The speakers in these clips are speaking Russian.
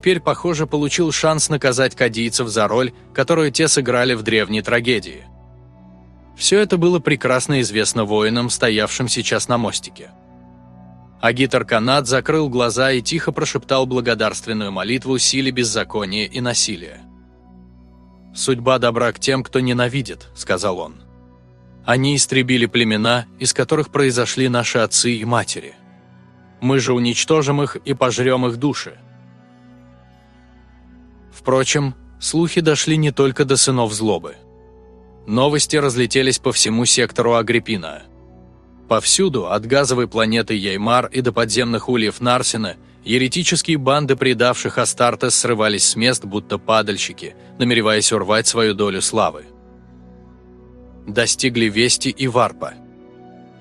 теперь, похоже, получил шанс наказать кадийцев за роль, которую те сыграли в древней трагедии. Все это было прекрасно известно воинам, стоявшим сейчас на мостике. Агитар Канат закрыл глаза и тихо прошептал благодарственную молитву силе беззакония и насилия. «Судьба добра к тем, кто ненавидит», — сказал он. «Они истребили племена, из которых произошли наши отцы и матери. Мы же уничтожим их и пожрем их души». Впрочем, слухи дошли не только до сынов злобы. Новости разлетелись по всему сектору Агриппина. Повсюду, от газовой планеты Яймар и до подземных ульев Нарсина, еретические банды предавших Астартес срывались с мест, будто падальщики, намереваясь урвать свою долю славы. Достигли Вести и Варпа –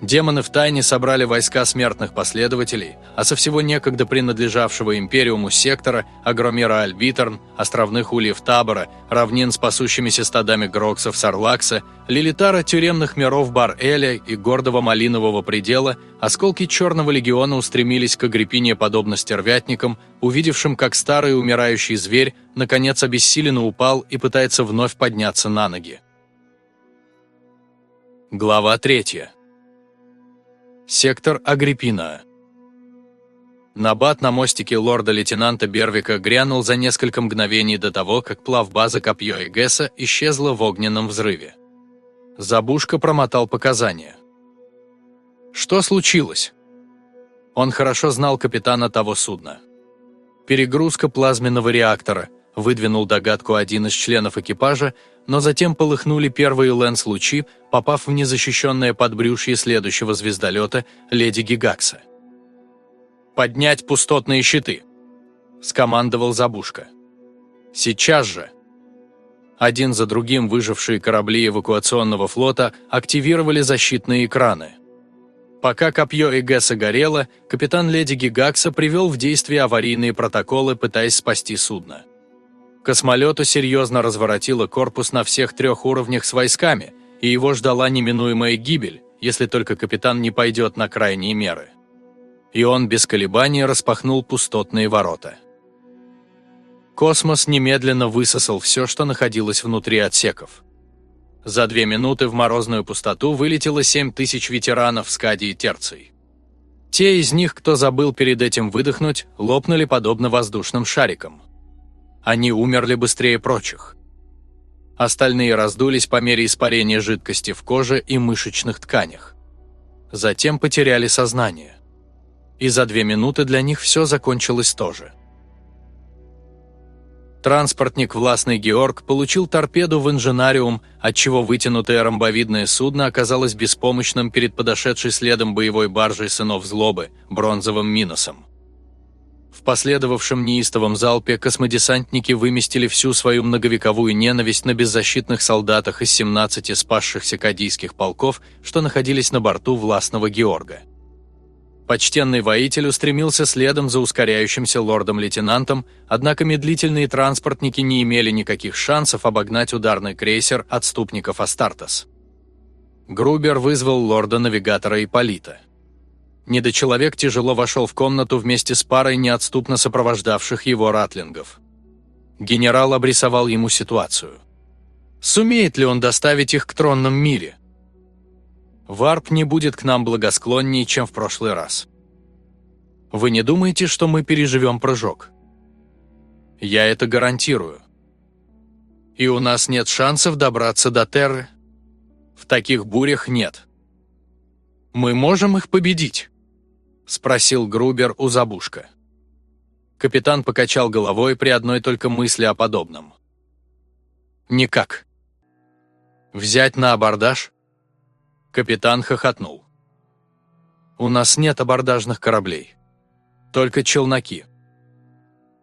Демоны втайне собрали войска смертных последователей, а со всего некогда принадлежавшего Империуму сектора, Агромера Альбитерн, островных ульев Табора, равнин с пасущимися стадами Гроксов Сарлакса, Лилитара тюремных миров Бар-Эля и гордого Малинового предела, осколки Черного легиона устремились к Агриппине подобно стервятникам, увидевшим, как старый умирающий зверь наконец обессиленно упал и пытается вновь подняться на ноги. Глава третья. Сектор Агриппина. Набат на мостике лорда-лейтенанта Бервика грянул за несколько мгновений до того, как плавбаза Копье и исчезла в огненном взрыве. Забушка промотал показания. Что случилось? Он хорошо знал капитана того судна. Перегрузка плазменного реактора, выдвинул догадку один из членов экипажа, но затем полыхнули первые лэнс-лучи, попав в незащищенное подбрюшье следующего звездолета «Леди Гигакса». «Поднять пустотные щиты!» – скомандовал Забушка. «Сейчас же!» Один за другим выжившие корабли эвакуационного флота активировали защитные экраны. Пока копье Эгеса горело, капитан Леди Гигакса привел в действие аварийные протоколы, пытаясь спасти судно. Космолету серьезно разворотило корпус на всех трех уровнях с войсками, и его ждала неминуемая гибель, если только капитан не пойдет на крайние меры. И он без колебаний распахнул пустотные ворота. Космос немедленно высосал все, что находилось внутри отсеков. За две минуты в морозную пустоту вылетело 7 тысяч ветеранов с Кадии Терций. Те из них, кто забыл перед этим выдохнуть, лопнули подобно воздушным шарикам. Они умерли быстрее прочих. Остальные раздулись по мере испарения жидкости в коже и мышечных тканях. Затем потеряли сознание. И за две минуты для них все закончилось тоже. Транспортник «Властный Георг» получил торпеду в инженариум, отчего вытянутое ромбовидное судно оказалось беспомощным перед подошедшей следом боевой баржей сынов злобы, бронзовым минусом. Последовавшем неистовом залпе космодесантники выместили всю свою многовековую ненависть на беззащитных солдатах из 17 спасшихся кадийских полков, что находились на борту властного Георга. Почтенный воитель устремился следом за ускоряющимся лордом-лейтенантом, однако медлительные транспортники не имели никаких шансов обогнать ударный крейсер отступников Астартес. Грубер вызвал лорда-навигатора Ипполита. Недочеловек тяжело вошел в комнату вместе с парой неотступно сопровождавших его ратлингов. Генерал обрисовал ему ситуацию. Сумеет ли он доставить их к тронном мире? Варп не будет к нам благосклоннее, чем в прошлый раз. Вы не думаете, что мы переживем прыжок? Я это гарантирую. И у нас нет шансов добраться до Терры? В таких бурях нет. Мы можем их победить. – спросил Грубер у Забушка. Капитан покачал головой при одной только мысли о подобном. «Никак». «Взять на абордаж?» Капитан хохотнул. «У нас нет абордажных кораблей. Только челноки».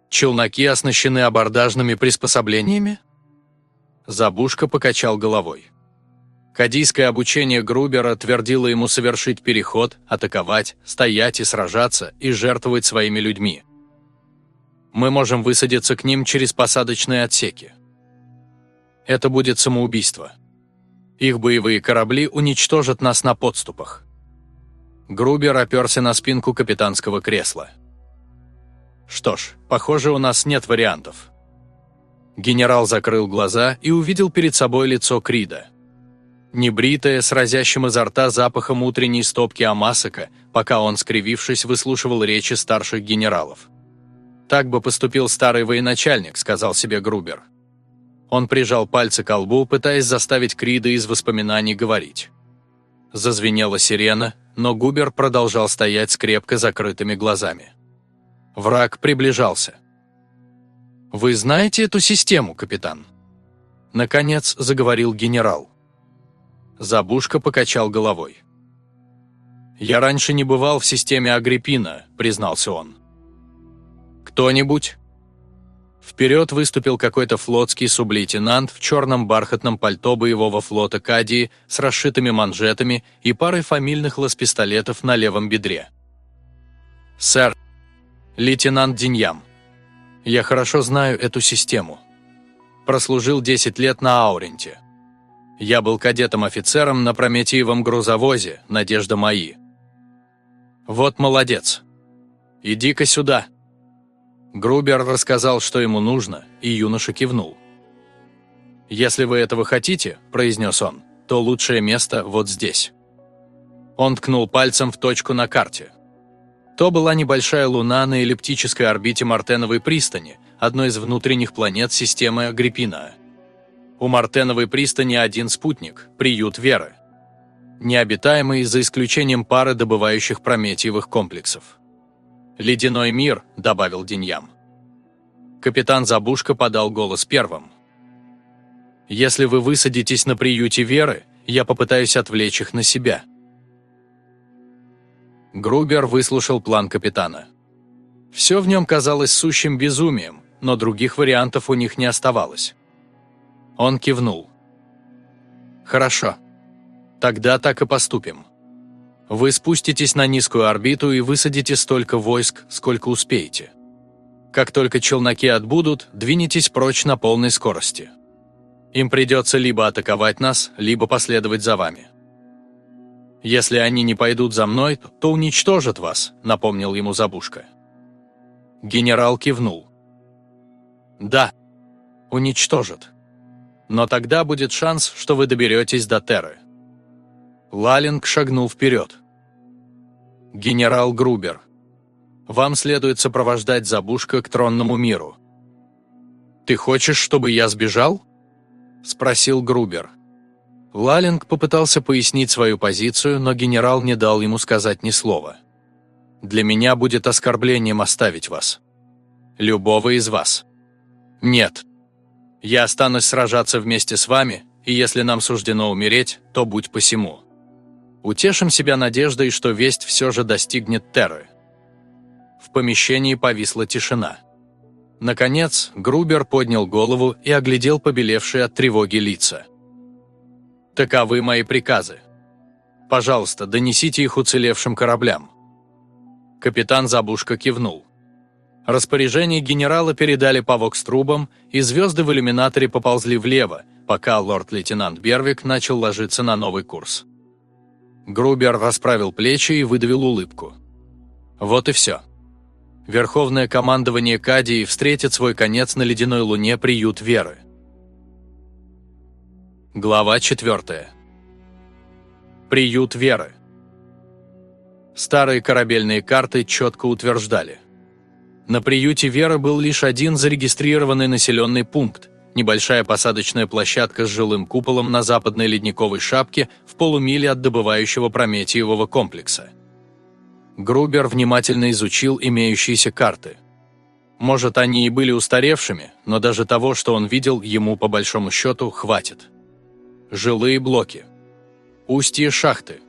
«Челноки оснащены абордажными приспособлениями?» Забушка покачал головой. Кадийское обучение Грубера твердило ему совершить переход, атаковать, стоять и сражаться, и жертвовать своими людьми. Мы можем высадиться к ним через посадочные отсеки. Это будет самоубийство. Их боевые корабли уничтожат нас на подступах. Грубер оперся на спинку капитанского кресла. Что ж, похоже, у нас нет вариантов. Генерал закрыл глаза и увидел перед собой лицо Крида. Небритое, с разящим изо рта запахом утренней стопки Амасака, пока он, скривившись, выслушивал речи старших генералов. «Так бы поступил старый военачальник», — сказал себе Грубер. Он прижал пальцы к лбу, пытаясь заставить Крида из воспоминаний говорить. Зазвенела сирена, но Губер продолжал стоять с крепко закрытыми глазами. Враг приближался. «Вы знаете эту систему, капитан?» Наконец заговорил генерал. Забушка покачал головой. «Я раньше не бывал в системе Агриппина», — признался он. «Кто-нибудь?» Вперед выступил какой-то флотский сублейтенант в черном бархатном пальто боевого флота Кадии с расшитыми манжетами и парой фамильных лаз-пистолетов на левом бедре. «Сэр, лейтенант Диньям», я хорошо знаю эту систему. Прослужил 10 лет на Ауренте. Я был кадетом-офицером на Прометеевом грузовозе «Надежда мои». Вот молодец. Иди-ка сюда. Грубер рассказал, что ему нужно, и юноша кивнул. «Если вы этого хотите», – произнес он, – «то лучшее место вот здесь». Он ткнул пальцем в точку на карте. То была небольшая луна на эллиптической орбите Мартеновой пристани, одной из внутренних планет системы Агриппина. У Мартеновой пристани один спутник – приют Веры. Необитаемый за исключением пары добывающих прометиевых комплексов. «Ледяной мир», – добавил Деньям. Капитан Забушка подал голос первым. «Если вы высадитесь на приюте Веры, я попытаюсь отвлечь их на себя». Грубер выслушал план капитана. Все в нем казалось сущим безумием, но других вариантов у них не оставалось. Он кивнул. «Хорошо. Тогда так и поступим. Вы спуститесь на низкую орбиту и высадите столько войск, сколько успеете. Как только челноки отбудут, двинетесь прочь на полной скорости. Им придется либо атаковать нас, либо последовать за вами. «Если они не пойдут за мной, то уничтожат вас», — напомнил ему Забушка. Генерал кивнул. «Да, уничтожат. Но тогда будет шанс, что вы доберетесь до Терры». Лалинг шагнул вперед. «Генерал Грубер, вам следует сопровождать Забушка к тронному миру». «Ты хочешь, чтобы я сбежал?» – спросил Грубер. Лалинг попытался пояснить свою позицию, но генерал не дал ему сказать ни слова. «Для меня будет оскорблением оставить вас. Любого из вас. Нет. Я останусь сражаться вместе с вами, и если нам суждено умереть, то будь посему. Утешим себя надеждой, что весть все же достигнет Терры». В помещении повисла тишина. Наконец, Грубер поднял голову и оглядел побелевшие от тревоги лица. Таковы мои приказы. Пожалуйста, донесите их уцелевшим кораблям». Капитан Забушка кивнул. Распоряжение генерала передали по вокс-трубам, и звезды в иллюминаторе поползли влево, пока лорд-лейтенант Бервик начал ложиться на новый курс. Грубер расправил плечи и выдавил улыбку. Вот и все. Верховное командование Кадии встретит свой конец на ледяной луне приют Веры. Глава 4. Приют веры. Старые корабельные карты четко утверждали. На приюте веры был лишь один зарегистрированный населенный пункт, небольшая посадочная площадка с жилым куполом на западной ледниковой шапке в полумиле от добывающего Прометиевого комплекса. Грубер внимательно изучил имеющиеся карты. Может, они и были устаревшими, но даже того, что он видел, ему, по большому счету, хватит. Жилые блоки. Устье шахты.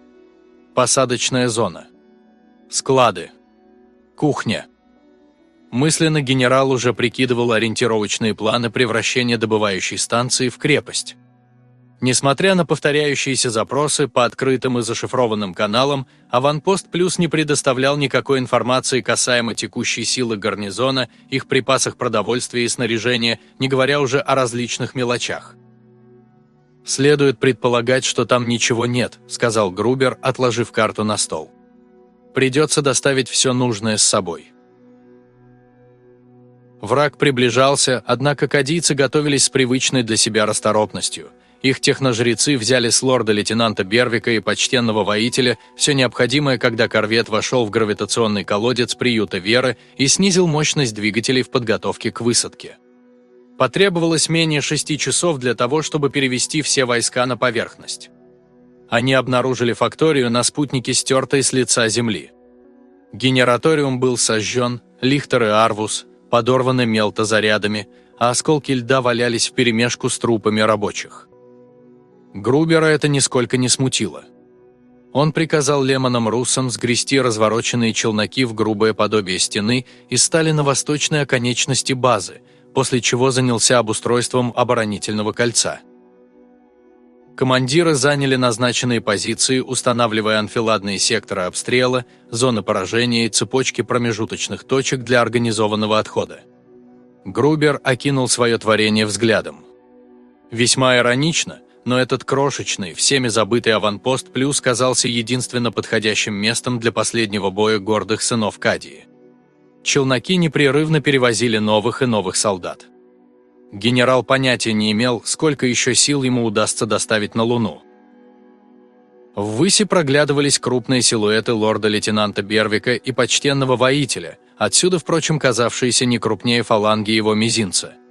Посадочная зона. Склады. Кухня. Мысленно генерал уже прикидывал ориентировочные планы превращения добывающей станции в крепость. Несмотря на повторяющиеся запросы по открытым и зашифрованным каналам, «Аванпост Плюс» не предоставлял никакой информации касаемо текущей силы гарнизона, их припасах продовольствия и снаряжения, не говоря уже о различных мелочах. «Следует предполагать, что там ничего нет», – сказал Грубер, отложив карту на стол. «Придется доставить все нужное с собой». Враг приближался, однако кадийцы готовились с привычной для себя расторопностью. Их техножрецы взяли с лорда-лейтенанта Бервика и почтенного воителя все необходимое, когда корвет вошел в гравитационный колодец приюта Веры и снизил мощность двигателей в подготовке к высадке. Потребовалось менее шести часов для того, чтобы перевести все войска на поверхность. Они обнаружили факторию на спутнике, стертой с лица Земли. Генераториум был сожжен, Лихтер и Арвус подорваны мелтозарядами, а осколки льда валялись вперемешку с трупами рабочих. Грубера это нисколько не смутило. Он приказал Лемонам Руссам сгрести развороченные челноки в грубое подобие стены и стали на восточной оконечности базы, после чего занялся обустройством оборонительного кольца. Командиры заняли назначенные позиции, устанавливая анфиладные секторы обстрела, зоны поражения и цепочки промежуточных точек для организованного отхода. Грубер окинул свое творение взглядом. Весьма иронично, но этот крошечный, всеми забытый аванпост плюс казался единственно подходящим местом для последнего боя гордых сынов Кадии. Челноки непрерывно перевозили новых и новых солдат. Генерал понятия не имел, сколько еще сил ему удастся доставить на Луну. В выси проглядывались крупные силуэты лорда-лейтенанта Бервика и почтенного воителя, отсюда, впрочем, казавшиеся не крупнее фаланги его мизинца –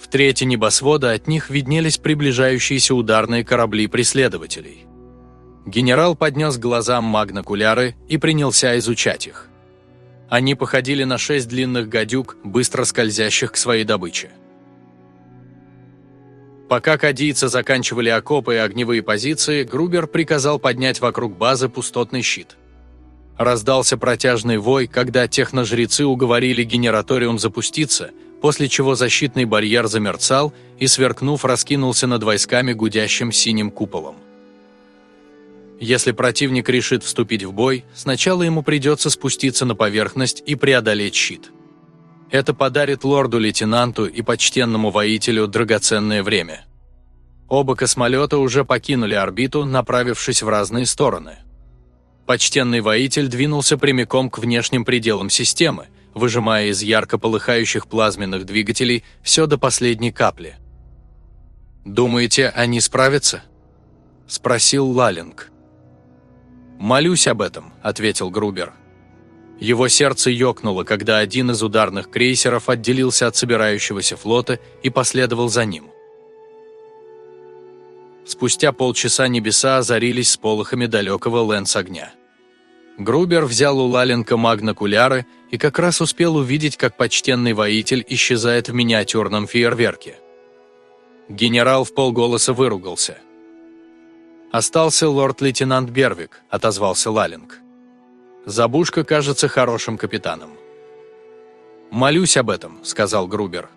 в третьей небосвода от них виднелись приближающиеся ударные корабли преследователей. Генерал поднес глазам магнокуляры и принялся изучать их. Они походили на шесть длинных гадюк, быстро скользящих к своей добыче. Пока кадийцы заканчивали окопы и огневые позиции, Грубер приказал поднять вокруг базы пустотный щит. Раздался протяжный вой, когда техножрецы уговорили генераториум запуститься – после чего защитный барьер замерцал и, сверкнув, раскинулся над войсками гудящим синим куполом. Если противник решит вступить в бой, сначала ему придется спуститься на поверхность и преодолеть щит. Это подарит лорду-лейтенанту и почтенному воителю драгоценное время. Оба космолета уже покинули орбиту, направившись в разные стороны. Почтенный воитель двинулся прямиком к внешним пределам системы – выжимая из ярко полыхающих плазменных двигателей все до последней капли. «Думаете, они справятся?» – спросил Лалинг. «Молюсь об этом», – ответил Грубер. Его сердце ёкнуло, когда один из ударных крейсеров отделился от собирающегося флота и последовал за ним. Спустя полчаса небеса озарились сполохами далекого лэнс-огня. Грубер взял у Лаленко магнокуляры и как раз успел увидеть, как почтенный воитель исчезает в миниатюрном фейерверке. Генерал в полголоса выругался. «Остался лорд-лейтенант Бервик», — отозвался Лалинг. «Забушка кажется хорошим капитаном». «Молюсь об этом», — сказал Грубер.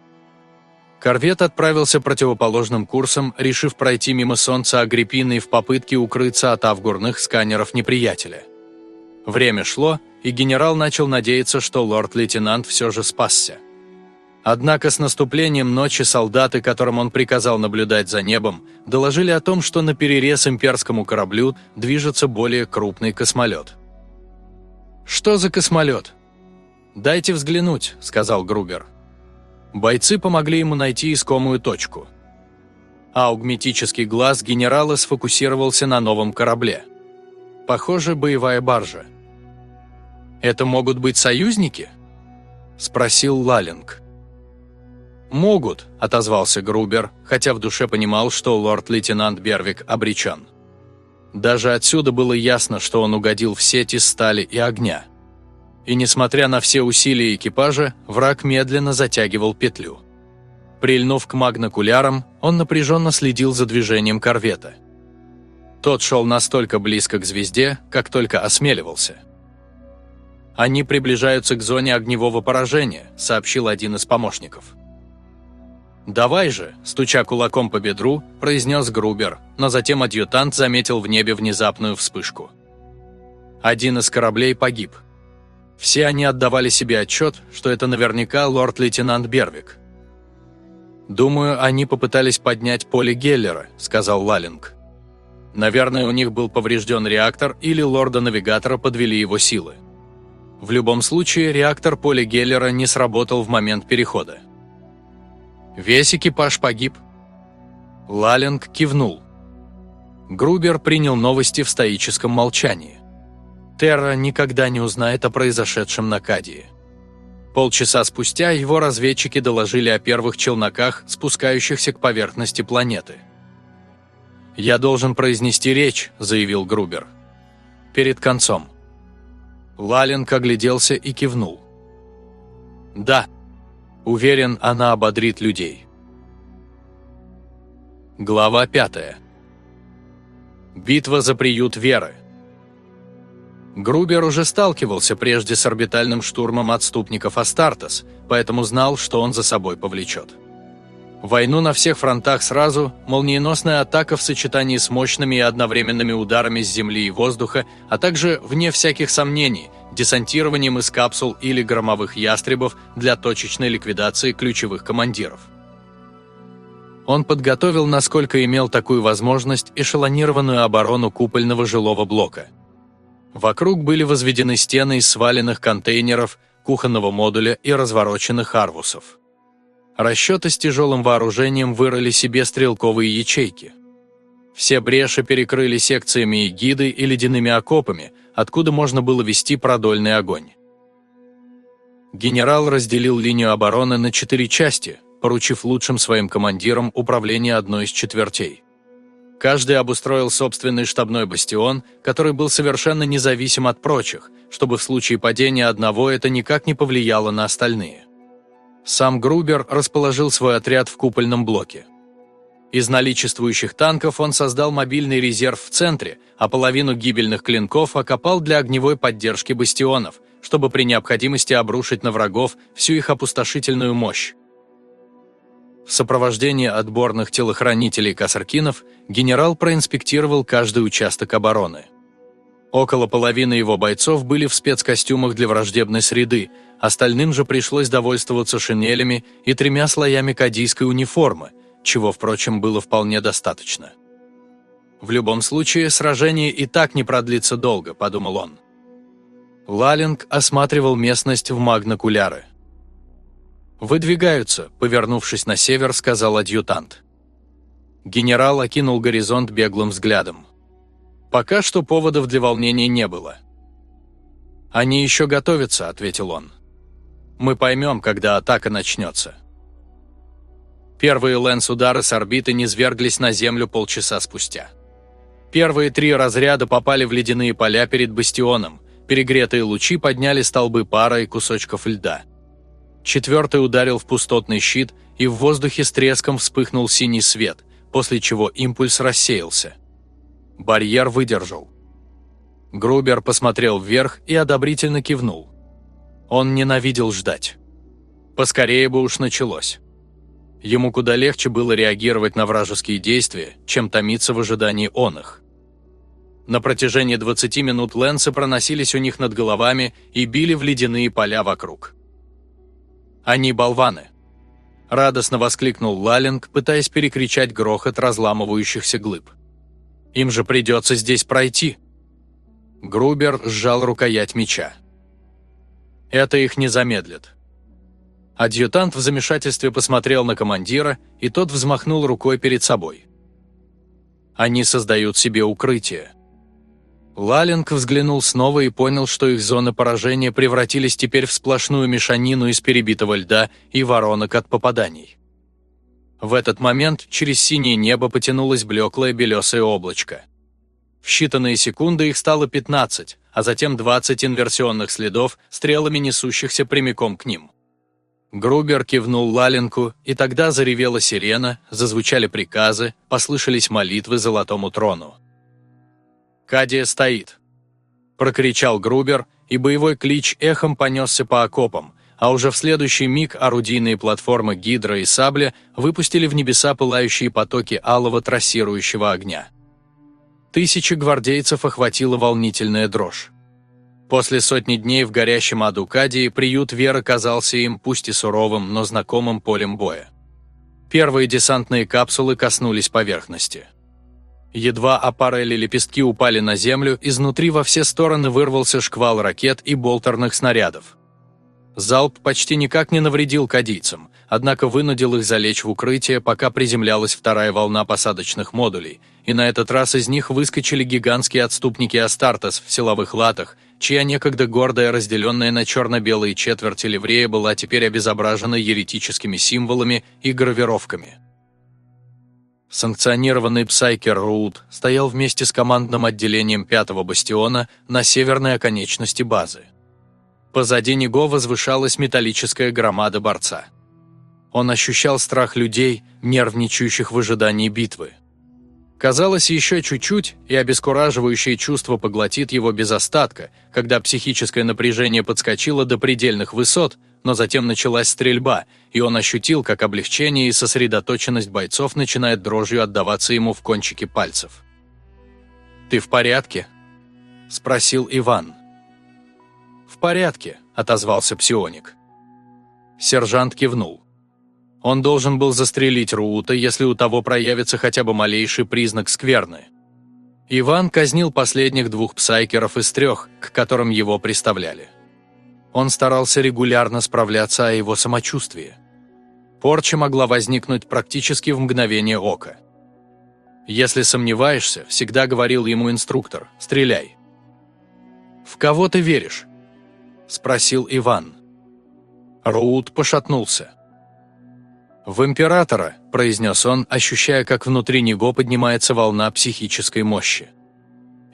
Корвет отправился противоположным курсом, решив пройти мимо Солнца Агриппины в попытке укрыться от авгурных сканеров неприятеля. Время шло, и генерал начал надеяться, что лорд-лейтенант все же спасся. Однако с наступлением ночи солдаты, которым он приказал наблюдать за небом, доложили о том, что на перерез имперскому кораблю движется более крупный космолет. «Что за космолет?» «Дайте взглянуть», — сказал Грубер. Бойцы помогли ему найти искомую точку. Аугметический глаз генерала сфокусировался на новом корабле. Похоже, боевая баржа. «Это могут быть союзники?» – спросил Лалинг. «Могут», – отозвался Грубер, хотя в душе понимал, что лорд-лейтенант Бервик обречен. Даже отсюда было ясно, что он угодил в сети стали и огня. И несмотря на все усилия экипажа, враг медленно затягивал петлю. Прильнув к магнокулярам, он напряженно следил за движением корвета. Тот шел настолько близко к звезде, как только осмеливался – «Они приближаются к зоне огневого поражения», – сообщил один из помощников. «Давай же», – стуча кулаком по бедру, произнес Грубер, но затем адъютант заметил в небе внезапную вспышку. Один из кораблей погиб. Все они отдавали себе отчет, что это наверняка лорд-лейтенант Бервик. «Думаю, они попытались поднять поле Геллера», – сказал Лалинг. «Наверное, у них был поврежден реактор или лорда-навигатора подвели его силы». В любом случае, реактор поля Геллера не сработал в момент перехода. Весь экипаж погиб. Лалинг кивнул. Грубер принял новости в стоическом молчании. Терра никогда не узнает о произошедшем на Кадии. Полчаса спустя его разведчики доложили о первых челноках, спускающихся к поверхности планеты. «Я должен произнести речь», – заявил Грубер. «Перед концом». Лаленко огляделся и кивнул. «Да. Уверен, она ободрит людей». Глава пятая. Битва за приют веры. Грубер уже сталкивался прежде с орбитальным штурмом отступников Астартес, поэтому знал, что он за собой повлечет. Войну на всех фронтах сразу, молниеносная атака в сочетании с мощными и одновременными ударами с земли и воздуха, а также, вне всяких сомнений, десантированием из капсул или громовых ястребов для точечной ликвидации ключевых командиров. Он подготовил, насколько имел такую возможность, эшелонированную оборону купольного жилого блока – Вокруг были возведены стены из сваленных контейнеров, кухонного модуля и развороченных арвусов. Расчеты с тяжелым вооружением вырыли себе стрелковые ячейки. Все бреши перекрыли секциями эгиды и ледяными окопами, откуда можно было вести продольный огонь. Генерал разделил линию обороны на четыре части, поручив лучшим своим командирам управление одной из четвертей. Каждый обустроил собственный штабной бастион, который был совершенно независим от прочих, чтобы в случае падения одного это никак не повлияло на остальные. Сам Грубер расположил свой отряд в купольном блоке. Из наличествующих танков он создал мобильный резерв в центре, а половину гибельных клинков окопал для огневой поддержки бастионов, чтобы при необходимости обрушить на врагов всю их опустошительную мощь. В сопровождении отборных телохранителей Касаркинов генерал проинспектировал каждый участок обороны. Около половины его бойцов были в спецкостюмах для враждебной среды, остальным же пришлось довольствоваться шинелями и тремя слоями кадийской униформы, чего, впрочем, было вполне достаточно. «В любом случае, сражение и так не продлится долго», – подумал он. Лалинг осматривал местность в магнокуляры. «Выдвигаются», — повернувшись на север, сказал адъютант. Генерал окинул горизонт беглым взглядом. Пока что поводов для волнения не было. «Они еще готовятся», — ответил он. «Мы поймем, когда атака начнется». Первые лэнс-удары с орбиты низверглись на Землю полчаса спустя. Первые три разряда попали в ледяные поля перед бастионом, перегретые лучи подняли столбы пара и кусочков льда. Четвертый ударил в пустотный щит, и в воздухе с треском вспыхнул синий свет, после чего импульс рассеялся. Барьер выдержал. Грубер посмотрел вверх и одобрительно кивнул. Он ненавидел ждать. Поскорее бы уж началось. Ему куда легче было реагировать на вражеские действия, чем томиться в ожидании он их. На протяжении 20 минут Лэнсы проносились у них над головами и били в ледяные поля вокруг. Они болваны!» Радостно воскликнул Лалинг, пытаясь перекричать грохот разламывающихся глыб. «Им же придется здесь пройти!» Грубер сжал рукоять меча. «Это их не замедлит». Адъютант в замешательстве посмотрел на командира, и тот взмахнул рукой перед собой. «Они создают себе укрытие», Лалинг взглянул снова и понял, что их зоны поражения превратились теперь в сплошную мешанину из перебитого льда и воронок от попаданий. В этот момент через синее небо потянулось блеклое белесое облачко. В считанные секунды их стало 15, а затем 20 инверсионных следов, стрелами несущихся прямиком к ним. Грубер кивнул Лалинку, и тогда заревела сирена, зазвучали приказы, послышались молитвы золотому трону. Кадия стоит!» Прокричал Грубер, и боевой клич эхом понесся по окопам, а уже в следующий миг орудийные платформы «Гидра» и «Сабля» выпустили в небеса пылающие потоки алого трассирующего огня. Тысячи гвардейцев охватила волнительная дрожь. После сотни дней в горящем аду Кадии приют Веры казался им пусть и суровым, но знакомым полем боя. Первые десантные капсулы коснулись поверхности. Едва аппарели лепестки упали на землю, изнутри во все стороны вырвался шквал ракет и болтерных снарядов. Залп почти никак не навредил кадийцам, однако вынудил их залечь в укрытие, пока приземлялась вторая волна посадочных модулей, и на этот раз из них выскочили гигантские отступники Астартес в силовых латах, чья некогда гордая, разделенная на черно-белые четверти ливрея была теперь обезображена еретическими символами и гравировками. Санкционированный Псайкер Роуд стоял вместе с командным отделением пятого бастиона на северной оконечности базы. Позади него возвышалась металлическая громада борца. Он ощущал страх людей, нервничающих в ожидании битвы. Казалось, еще чуть-чуть, и обескураживающее чувство поглотит его без остатка, когда психическое напряжение подскочило до предельных высот, но затем началась стрельба, и он ощутил, как облегчение и сосредоточенность бойцов начинает дрожью отдаваться ему в кончике пальцев. «Ты в порядке?» – спросил Иван. «В порядке», – отозвался псионик. Сержант кивнул. Он должен был застрелить Руута, если у того проявится хотя бы малейший признак скверны. Иван казнил последних двух псайкеров из трех, к которым его приставляли. Он старался регулярно справляться о его самочувствии. Порча могла возникнуть практически в мгновение ока. «Если сомневаешься», – всегда говорил ему инструктор, – «стреляй». «В кого ты веришь?» – спросил Иван. Роуд пошатнулся. «В императора», – произнес он, ощущая, как внутри него поднимается волна психической мощи.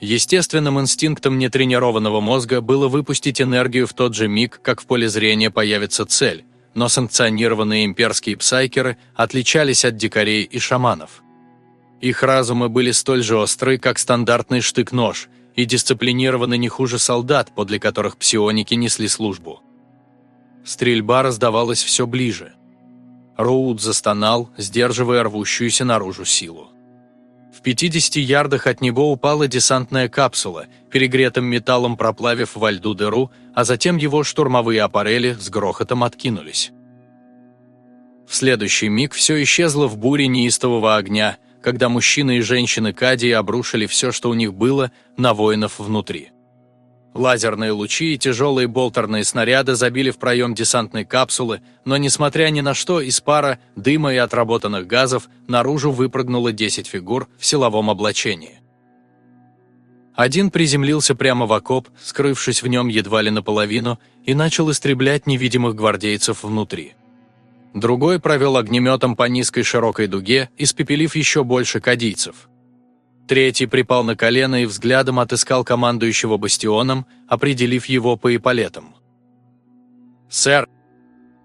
Естественным инстинктом нетренированного мозга было выпустить энергию в тот же миг, как в поле зрения появится цель, но санкционированные имперские псайкеры отличались от дикарей и шаманов. Их разумы были столь же остры, как стандартный штык-нож, и дисциплинированы не хуже солдат, подле которых псионики несли службу. Стрельба раздавалась все ближе. Роуд застонал, сдерживая рвущуюся наружу силу. В 50 ярдах от него упала десантная капсула, перегретым металлом проплавив во льду дыру, а затем его штурмовые аппарели с грохотом откинулись. В следующий миг все исчезло в буре неистового огня, когда мужчины и женщины Кадии обрушили все, что у них было, на воинов внутри. Лазерные лучи и тяжелые болтерные снаряды забили в проем десантной капсулы, но, несмотря ни на что, из пара, дыма и отработанных газов наружу выпрыгнуло 10 фигур в силовом облачении. Один приземлился прямо в окоп, скрывшись в нем едва ли наполовину, и начал истреблять невидимых гвардейцев внутри. Другой провел огнеметом по низкой широкой дуге, испепелив еще больше кадийцев. Третий припал на колено и взглядом отыскал командующего бастионом, определив его по эполетам. «Сэр,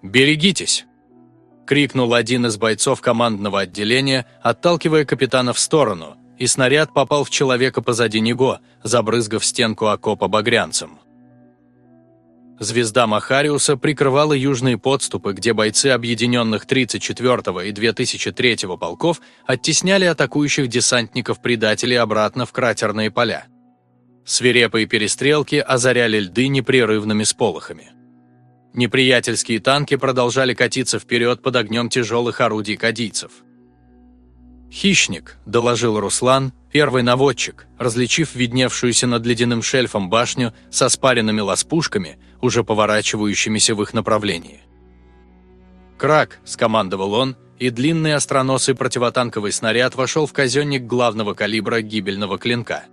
берегитесь!» – крикнул один из бойцов командного отделения, отталкивая капитана в сторону, и снаряд попал в человека позади него, забрызгав стенку окопа багрянцем. Звезда Махариуса прикрывала южные подступы, где бойцы объединенных 34-го и 2003-го полков оттесняли атакующих десантников-предателей обратно в кратерные поля. Свирепые перестрелки озаряли льды непрерывными сполохами. Неприятельские танки продолжали катиться вперед под огнем тяжелых орудий кадийцев. «Хищник», – доложил Руслан, первый наводчик, различив видневшуюся над ледяным шельфом башню со спаренными ласпушками – уже поворачивающимися в их направлении. «Крак!» – скомандовал он, и длинный остроносый противотанковый снаряд вошел в казенник главного калибра гибельного клинка.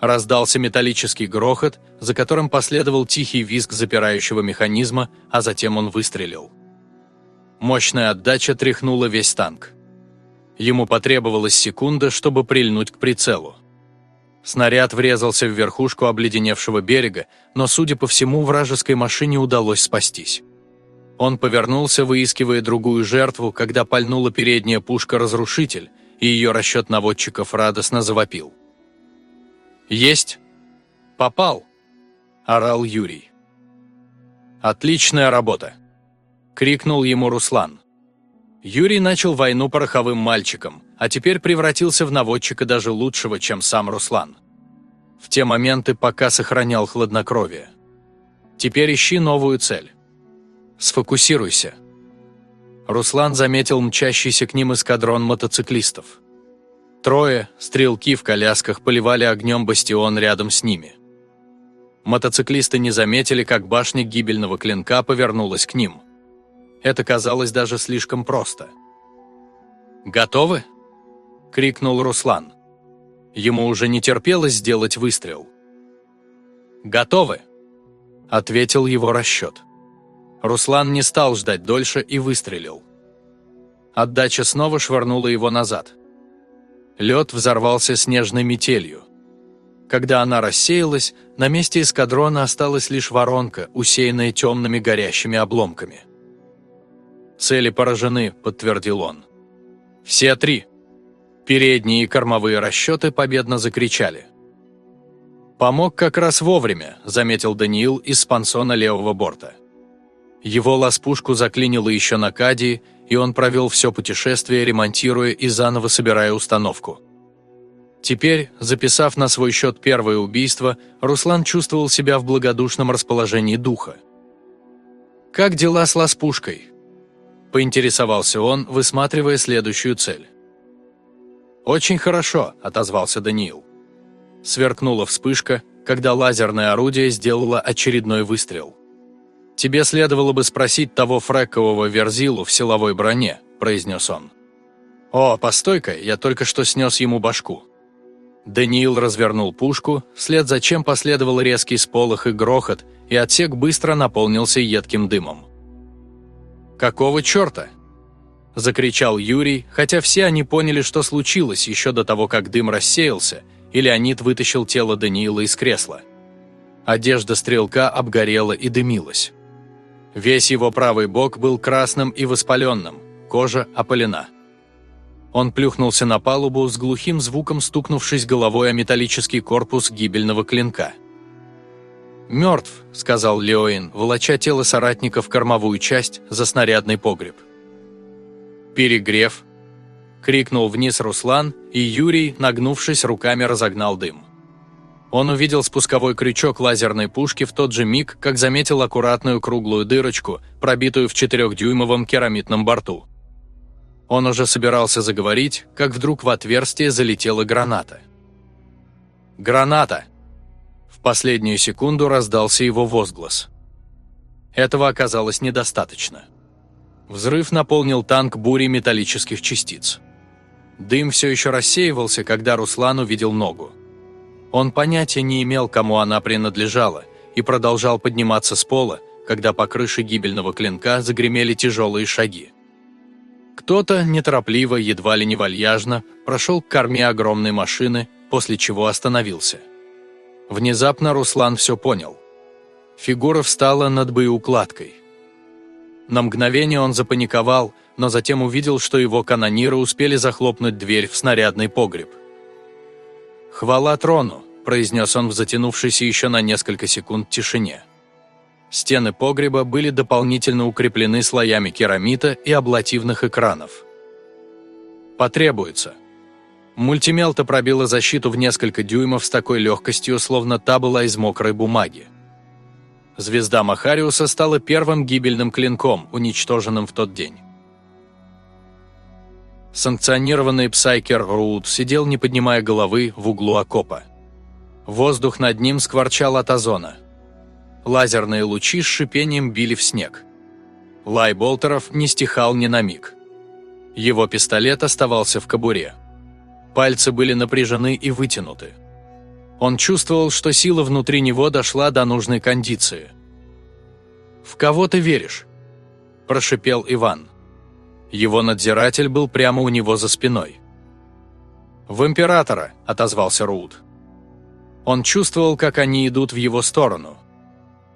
Раздался металлический грохот, за которым последовал тихий визг запирающего механизма, а затем он выстрелил. Мощная отдача тряхнула весь танк. Ему потребовалась секунда, чтобы прильнуть к прицелу. Снаряд врезался в верхушку обледеневшего берега, но, судя по всему, вражеской машине удалось спастись. Он повернулся, выискивая другую жертву, когда пальнула передняя пушка-разрушитель, и ее расчет наводчиков радостно завопил. «Есть! Попал!» – орал Юрий. «Отличная работа!» – крикнул ему Руслан. Юрий начал войну пороховым мальчиком, а теперь превратился в наводчика даже лучшего, чем сам Руслан. В те моменты пока сохранял хладнокровие. Теперь ищи новую цель. Сфокусируйся. Руслан заметил мчащийся к ним эскадрон мотоциклистов. Трое, стрелки в колясках, поливали огнем бастион рядом с ними. Мотоциклисты не заметили, как башня гибельного клинка повернулась к ним. Это казалось даже слишком просто. «Готовы?» – крикнул Руслан. Ему уже не терпелось сделать выстрел. «Готовы?» – ответил его расчет. Руслан не стал ждать дольше и выстрелил. Отдача снова швырнула его назад. Лед взорвался снежной метелью. Когда она рассеялась, на месте эскадрона осталась лишь воронка, усеянная темными горящими обломками. «Цели поражены», — подтвердил он. «Все три». Передние и кормовые расчеты победно закричали. «Помог как раз вовремя», — заметил Даниил из спансона левого борта. Его лаз-пушку заклинило еще на Кадии, и он провел все путешествие, ремонтируя и заново собирая установку. Теперь, записав на свой счет первое убийство, Руслан чувствовал себя в благодушном расположении духа. «Как дела с лаз-пушкой?» – поинтересовался он, высматривая следующую цель. «Очень хорошо», – отозвался Даниил. Сверкнула вспышка, когда лазерное орудие сделало очередной выстрел. «Тебе следовало бы спросить того фрекового верзилу в силовой броне», – произнес он. «О, постой-ка, я только что снес ему башку». Даниил развернул пушку, вслед за чем последовал резкий сполох и грохот, и отсек быстро наполнился едким дымом. «Какого черта?» – закричал Юрий, хотя все они поняли, что случилось еще до того, как дым рассеялся, и Леонид вытащил тело Даниила из кресла. Одежда стрелка обгорела и дымилась. Весь его правый бок был красным и воспаленным, кожа опалена. Он плюхнулся на палубу с глухим звуком стукнувшись головой о металлический корпус гибельного клинка. «Мертв», — сказал Леоин, волоча тело соратника в кормовую часть за снарядный погреб. «Перегрев», — крикнул вниз Руслан, и Юрий, нагнувшись, руками разогнал дым. Он увидел спусковой крючок лазерной пушки в тот же миг, как заметил аккуратную круглую дырочку, пробитую в четырехдюймовом керамитном борту. Он уже собирался заговорить, как вдруг в отверстие залетела граната. «Граната!» В последнюю секунду раздался его возглас. Этого оказалось недостаточно. Взрыв наполнил танк бурей металлических частиц. Дым все еще рассеивался, когда Руслан увидел ногу. Он понятия не имел, кому она принадлежала, и продолжал подниматься с пола, когда по крыше гибельного клинка загремели тяжелые шаги. Кто-то неторопливо, едва ли не вальяжно, прошел к корме огромной машины, после чего остановился. Внезапно Руслан все понял. Фигура встала над боеукладкой. На мгновение он запаниковал, но затем увидел, что его канониры успели захлопнуть дверь в снарядный погреб. «Хвала трону», – произнес он в затянувшейся еще на несколько секунд тишине. Стены погреба были дополнительно укреплены слоями керамита и аблативных экранов. Потребуется. Мультимелта пробила защиту в несколько дюймов с такой легкостью, словно та была из мокрой бумаги. Звезда Махариуса стала первым гибельным клинком, уничтоженным в тот день. Санкционированный Псайкер Руд сидел, не поднимая головы, в углу окопа. Воздух над ним скворчал от озона. Лазерные лучи с шипением били в снег. Лай болтеров не стихал ни на миг. Его пистолет оставался в кобуре. Пальцы были напряжены и вытянуты. Он чувствовал, что сила внутри него дошла до нужной кондиции. «В кого ты веришь?» – прошипел Иван. Его надзиратель был прямо у него за спиной. «В императора», – отозвался Руд. Он чувствовал, как они идут в его сторону.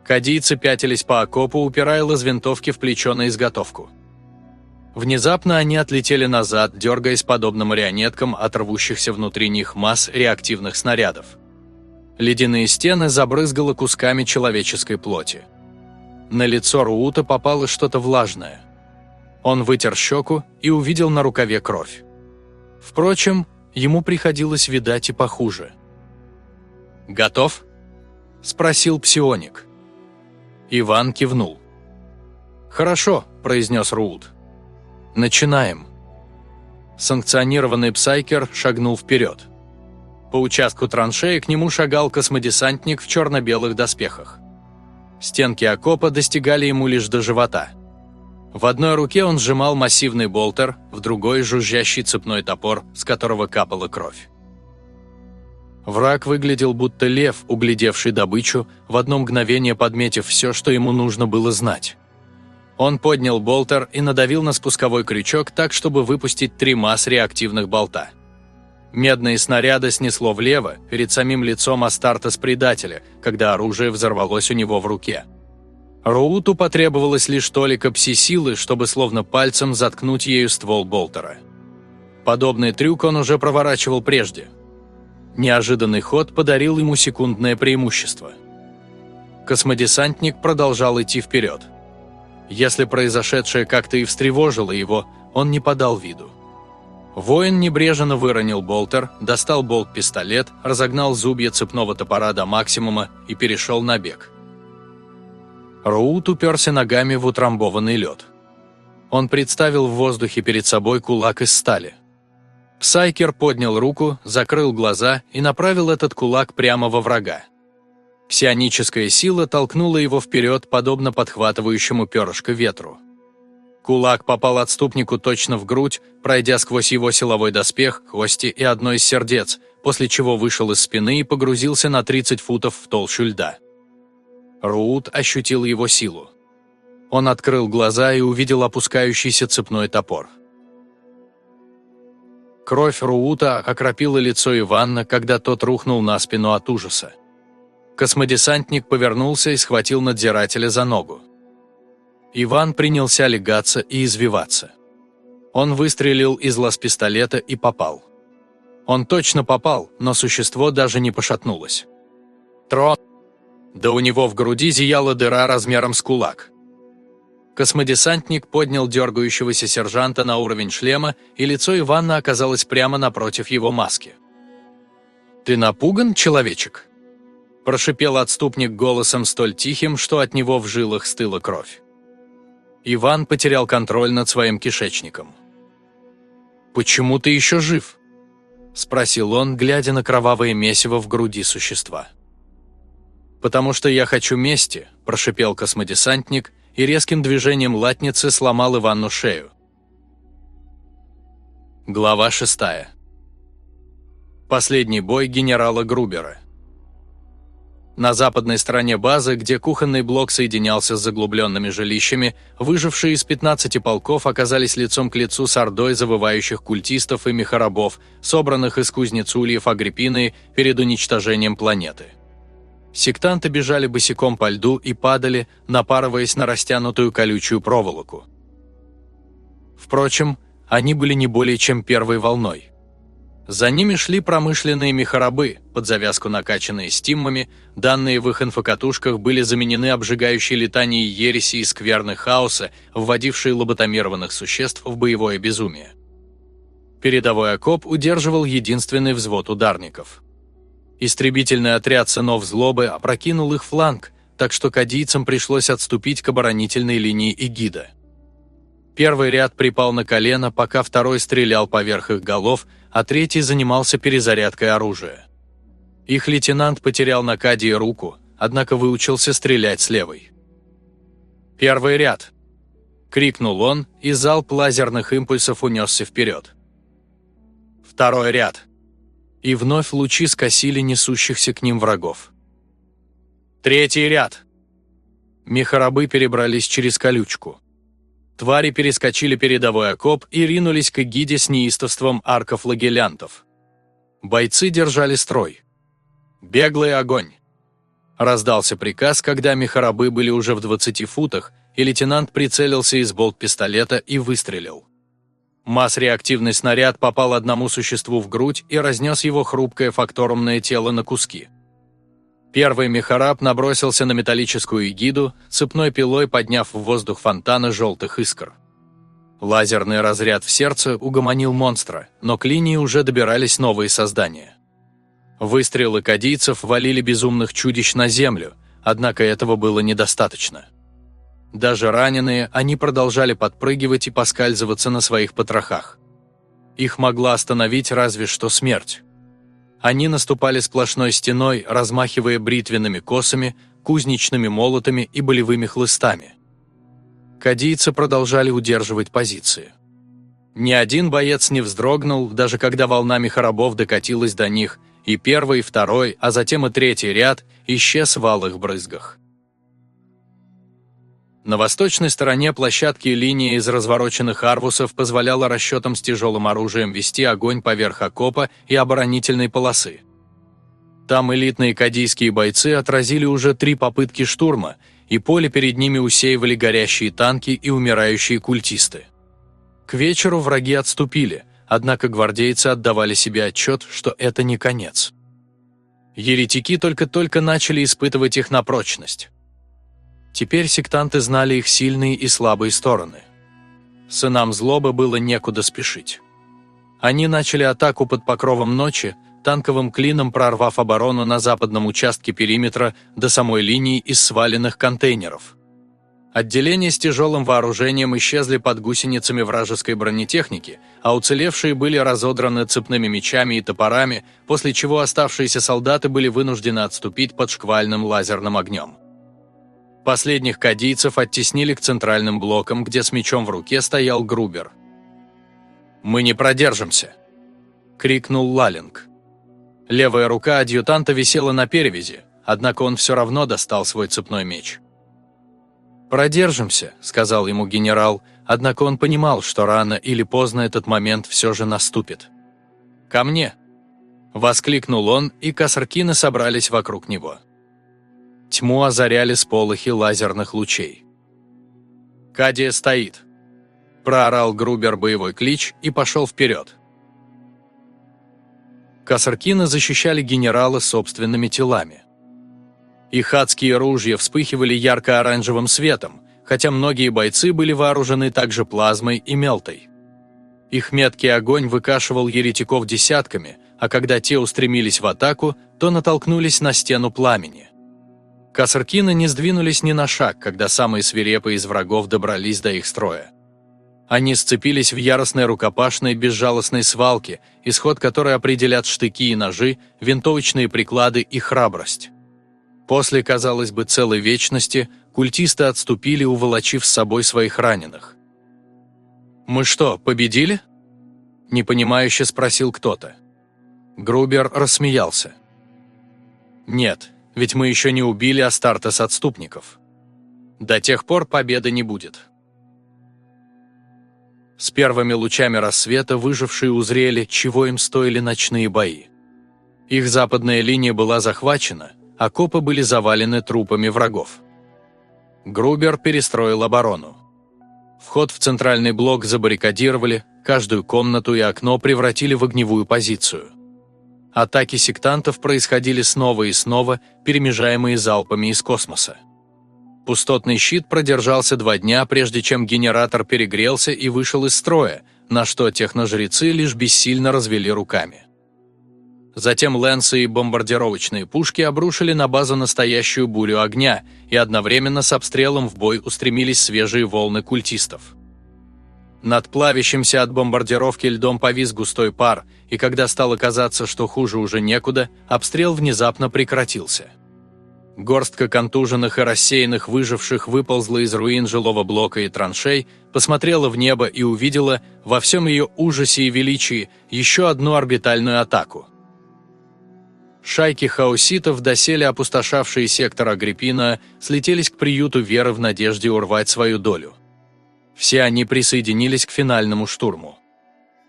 Кадийцы пятились по окопу, упирая лазвинтовки в плечо на изготовку. Внезапно они отлетели назад, дергаясь подобно марионеткам от рвущихся внутри них масс реактивных снарядов. Ледяные стены забрызгало кусками человеческой плоти. На лицо Руута попало что-то влажное. Он вытер щеку и увидел на рукаве кровь. Впрочем, ему приходилось видать и похуже. «Готов?» – спросил псионик. Иван кивнул. «Хорошо», – произнес Руд. «Начинаем». Санкционированный псайкер шагнул вперед. По участку траншеи к нему шагал космодесантник в черно-белых доспехах. Стенки окопа достигали ему лишь до живота. В одной руке он сжимал массивный болтер, в другой – жужжащий цепной топор, с которого капала кровь. Враг выглядел будто лев, углядевший добычу, в одно мгновение подметив все, что ему нужно было знать. Он поднял болтер и надавил на спусковой крючок так, чтобы выпустить три масс реактивных болта. Медные снаряды снесло влево, перед самим лицом Астартес предателя, когда оружие взорвалось у него в руке. Роуту потребовалось лишь толика пси-силы, чтобы словно пальцем заткнуть ею ствол болтера. Подобный трюк он уже проворачивал прежде. Неожиданный ход подарил ему секундное преимущество. Космодесантник продолжал идти вперед. Если произошедшее как-то и встревожило его, он не подал виду. Воин небрежно выронил болтер, достал болт-пистолет, разогнал зубья цепного топора до максимума и перешел на бег. Роут уперся ногами в утрамбованный лед. Он представил в воздухе перед собой кулак из стали. Псайкер поднял руку, закрыл глаза и направил этот кулак прямо во врага. Псионическая сила толкнула его вперед, подобно подхватывающему перышко ветру. Кулак попал отступнику точно в грудь, пройдя сквозь его силовой доспех, кости и одно из сердец, после чего вышел из спины и погрузился на 30 футов в толщу льда. Руут ощутил его силу. Он открыл глаза и увидел опускающийся цепной топор. Кровь Руута окропила лицо Ивана, когда тот рухнул на спину от ужаса. Космодесантник повернулся и схватил надзирателя за ногу. Иван принялся легаться и извиваться. Он выстрелил из лаз-пистолета и попал. Он точно попал, но существо даже не пошатнулось. Трон! Да у него в груди зияла дыра размером с кулак. Космодесантник поднял дергающегося сержанта на уровень шлема, и лицо Ивана оказалось прямо напротив его маски. «Ты напуган, человечек?» Прошипел отступник голосом столь тихим, что от него в жилах стыла кровь. Иван потерял контроль над своим кишечником. «Почему ты еще жив?» – спросил он, глядя на кровавое месиво в груди существа. «Потому что я хочу мести», – прошипел космодесантник и резким движением латницы сломал Ивану шею. Глава шестая. Последний бой генерала Грубера. На западной стороне базы, где кухонный блок соединялся с заглубленными жилищами, выжившие из 15 полков оказались лицом к лицу с ордой завывающих культистов и мехарабов, собранных из кузнец ульев Агриппины перед уничтожением планеты. Сектанты бежали босиком по льду и падали, напарываясь на растянутую колючую проволоку. Впрочем, они были не более чем первой волной – за ними шли промышленные мехарабы, под завязку накачанные стиммами, данные в их инфокатушках были заменены обжигающей летанией ереси и скверны хаоса, вводившие лоботомированных существ в боевое безумие. Передовой окоп удерживал единственный взвод ударников. Истребительный отряд сынов злобы опрокинул их фланг, так что кадийцам пришлось отступить к оборонительной линии Эгида. Первый ряд припал на колено, пока второй стрелял поверх их голов, а третий занимался перезарядкой оружия. Их лейтенант потерял на Кадии руку, однако выучился стрелять с левой. «Первый ряд!» – крикнул он, и залп лазерных импульсов унесся вперед. «Второй ряд!» И вновь лучи скосили несущихся к ним врагов. «Третий ряд!» Мехарабы перебрались через колючку. Твари перескочили передовой окоп и ринулись к гиде с неистовством арков-лагелянтов. Бойцы держали строй. «Беглый огонь!» Раздался приказ, когда мехарабы были уже в 20 футах, и лейтенант прицелился из болт-пистолета и выстрелил. Масс-реактивный снаряд попал одному существу в грудь и разнес его хрупкое факторумное тело на куски. Первый мехараб набросился на металлическую эгиду, цепной пилой подняв в воздух фонтаны желтых искр. Лазерный разряд в сердце угомонил монстра, но к линии уже добирались новые создания. Выстрелы кадийцев валили безумных чудищ на землю, однако этого было недостаточно. Даже раненые, они продолжали подпрыгивать и поскальзываться на своих потрохах. Их могла остановить разве что смерть. Они наступали сплошной стеной, размахивая бритвенными косами, кузнечными молотами и болевыми хлыстами. Кадийцы продолжали удерживать позиции. Ни один боец не вздрогнул, даже когда волна мехарабов докатилась до них, и первый, второй, а затем и третий ряд исчез в алых брызгах. На восточной стороне площадки линия из развороченных арвусов позволяла расчетам с тяжелым оружием вести огонь поверх окопа и оборонительной полосы. Там элитные кадийские бойцы отразили уже три попытки штурма, и поле перед ними усеивали горящие танки и умирающие культисты. К вечеру враги отступили, однако гвардейцы отдавали себе отчет, что это не конец. Еретики только-только начали испытывать их на прочность. Теперь сектанты знали их сильные и слабые стороны. Сынам злобы было некуда спешить. Они начали атаку под покровом ночи, танковым клином прорвав оборону на западном участке периметра до самой линии из сваленных контейнеров. Отделения с тяжелым вооружением исчезли под гусеницами вражеской бронетехники, а уцелевшие были разодраны цепными мечами и топорами, после чего оставшиеся солдаты были вынуждены отступить под шквальным лазерным огнем. Последних кадийцев оттеснили к центральным блокам, где с мечом в руке стоял Грубер. «Мы не продержимся!» – крикнул Лалинг. Левая рука адъютанта висела на перевязи, однако он все равно достал свой цепной меч. «Продержимся», – сказал ему генерал, однако он понимал, что рано или поздно этот момент все же наступит. «Ко мне!» – воскликнул он, и косаркины собрались вокруг него. Тьму озаряли сполохи лазерных лучей. «Кадия стоит!» Проорал Грубер боевой клич и пошел вперед. Косаркины защищали генерала собственными телами. Их адские ружья вспыхивали ярко-оранжевым светом, хотя многие бойцы были вооружены также плазмой и мелтой. Их меткий огонь выкашивал еретиков десятками, а когда те устремились в атаку, то натолкнулись на стену пламени. Касаркины не сдвинулись ни на шаг, когда самые свирепые из врагов добрались до их строя. Они сцепились в яростной рукопашной безжалостной свалке, исход которой определят штыки и ножи, винтовочные приклады и храбрость. После, казалось бы, целой вечности, культисты отступили, уволочив с собой своих раненых. «Мы что, победили?» – непонимающе спросил кто-то. Грубер рассмеялся. «Нет, ведь мы еще не убили Астартес отступников. До тех пор победы не будет. С первыми лучами рассвета выжившие узрели, чего им стоили ночные бои. Их западная линия была захвачена, а копы были завалены трупами врагов. Грубер перестроил оборону. Вход в центральный блок забаррикадировали, каждую комнату и окно превратили в огневую позицию. Атаки сектантов происходили снова и снова, перемежаемые залпами из космоса. Пустотный щит продержался два дня, прежде чем генератор перегрелся и вышел из строя, на что техножрецы лишь бессильно развели руками. Затем лэнсы и бомбардировочные пушки обрушили на базу настоящую бурю огня, и одновременно с обстрелом в бой устремились свежие волны культистов. Над плавящимся от бомбардировки льдом повис густой пар, и когда стало казаться, что хуже уже некуда, обстрел внезапно прекратился. Горстка контуженных и рассеянных выживших выползла из руин жилого блока и траншей, посмотрела в небо и увидела во всем ее ужасе и величии еще одну орбитальную атаку. Шайки хауситов, доселе опустошавшие сектор Агриппина, слетелись к приюту Веры в надежде урвать свою долю. Все они присоединились к финальному штурму.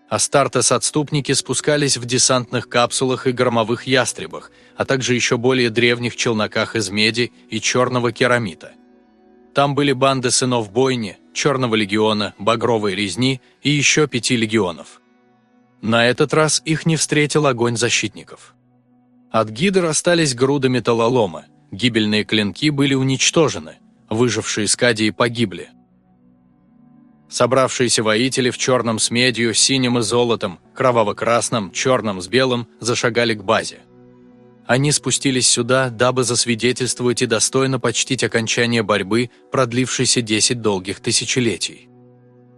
Астартес-отступники спускались в десантных капсулах и громовых ястребах, а также еще более древних челноках из меди и черного керамита. Там были банды сынов бойни, Черного легиона, Багровой резни и еще пяти легионов. На этот раз их не встретил огонь защитников. От гидр остались груды металлолома, гибельные клинки были уничтожены, выжившие скадии погибли. Собравшиеся воители в черном с медью, синим и золотом, кроваво-красном, черном с белым зашагали к базе. Они спустились сюда, дабы засвидетельствовать и достойно почтить окончание борьбы, продлившейся 10 долгих тысячелетий.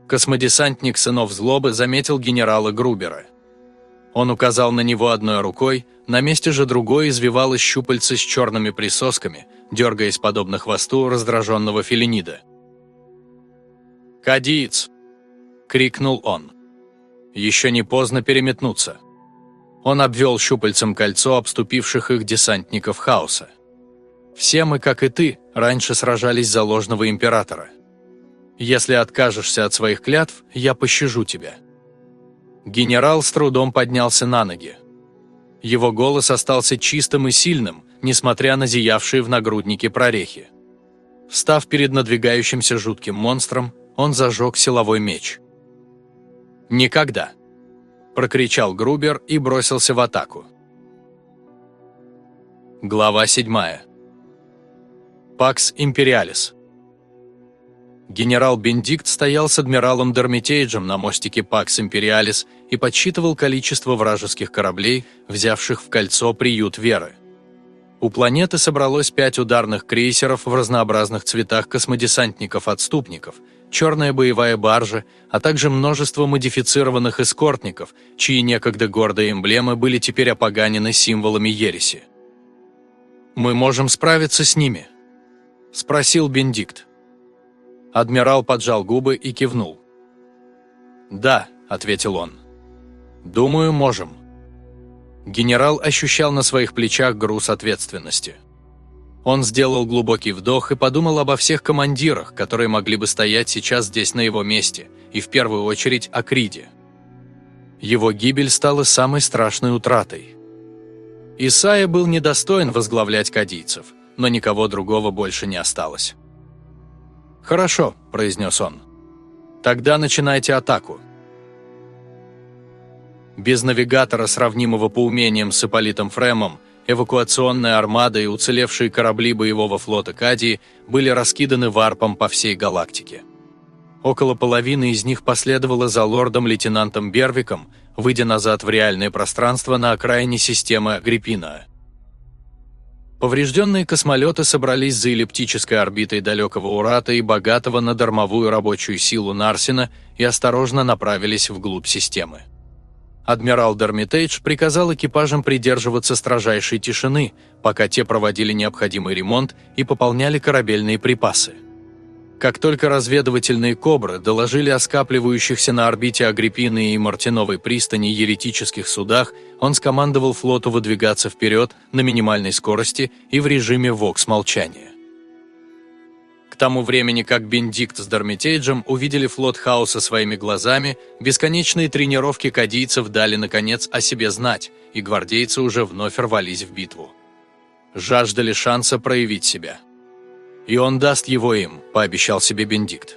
Космодесантник сынов злобы заметил генерала Грубера. Он указал на него одной рукой, на месте же другой извивалось щупальце с черными присосками, дергаясь подобно хвосту раздраженного филинида. «Кадиец!» — крикнул он. «Еще не поздно переметнуться». Он обвел щупальцем кольцо обступивших их десантников хаоса. «Все мы, как и ты, раньше сражались за ложного императора. Если откажешься от своих клятв, я пощажу тебя». Генерал с трудом поднялся на ноги. Его голос остался чистым и сильным, несмотря на зиявшие в нагруднике прорехи. Встав перед надвигающимся жутким монстром, он зажег силовой меч. «Никогда!» – прокричал Грубер и бросился в атаку. Глава 7. Пакс Империалис. Генерал Бендикт стоял с адмиралом Дермитейджем на мостике Пакс Империалис и подсчитывал количество вражеских кораблей, взявших в кольцо приют Веры. У планеты собралось пять ударных крейсеров в разнообразных цветах космодесантников-отступников, черная боевая баржа, а также множество модифицированных эскортников, чьи некогда гордые эмблемы были теперь опоганены символами ереси. «Мы можем справиться с ними?» – спросил Бендикт. Адмирал поджал губы и кивнул. «Да», — ответил он. «Думаю, можем». Генерал ощущал на своих плечах груз ответственности. Он сделал глубокий вдох и подумал обо всех командирах, которые могли бы стоять сейчас здесь на его месте, и в первую очередь о Криде. Его гибель стала самой страшной утратой. Исайя был недостоин возглавлять кадийцев, но никого другого больше не осталось. «Хорошо», – произнес он. «Тогда начинайте атаку». Без навигатора, сравнимого по умениям с Ипполитом Фремом, эвакуационная армада и уцелевшие корабли боевого флота Кадии были раскиданы варпом по всей галактике. Около половины из них последовало за лордом-лейтенантом Бервиком, выйдя назад в реальное пространство на окраине системы Агриппина. Поврежденные космолеты собрались за эллиптической орбитой далекого Урата и богатого на дармовую рабочую силу Нарсина и осторожно направились вглубь системы. Адмирал Дермитейдж приказал экипажам придерживаться строжайшей тишины, пока те проводили необходимый ремонт и пополняли корабельные припасы. Как только разведывательные «Кобры» доложили о скапливающихся на орбите Агриппины и Мартиновой пристани еретических судах, он скомандовал флоту выдвигаться вперед на минимальной скорости и в режиме вокс-молчания. К тому времени, как Бендикт с Дармитейджем увидели флот хаоса своими глазами, бесконечные тренировки кадийцев дали, наконец, о себе знать, и гвардейцы уже вновь рвались в битву. Жаждали шанса проявить себя – и он даст его им», – пообещал себе Бендикт.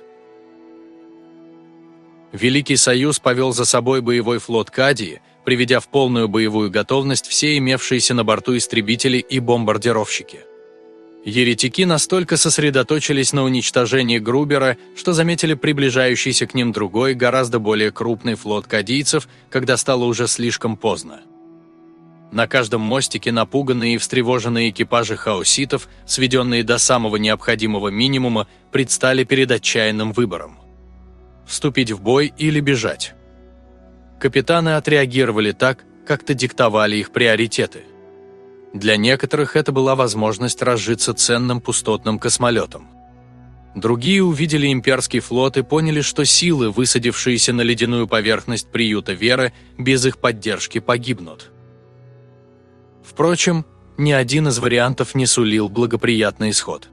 Великий Союз повел за собой боевой флот Кадии, приведя в полную боевую готовность все имевшиеся на борту истребители и бомбардировщики. Еретики настолько сосредоточились на уничтожении Грубера, что заметили приближающийся к ним другой, гораздо более крупный флот кадийцев, когда стало уже слишком поздно. На каждом мостике напуганные и встревоженные экипажи хаоситов, сведенные до самого необходимого минимума, предстали перед отчаянным выбором. Вступить в бой или бежать. Капитаны отреагировали так, как-то диктовали их приоритеты. Для некоторых это была возможность разжиться ценным пустотным космолетом. Другие увидели имперский флот и поняли, что силы, высадившиеся на ледяную поверхность приюта Веры, без их поддержки погибнут. Впрочем, ни один из вариантов не сулил благоприятный исход.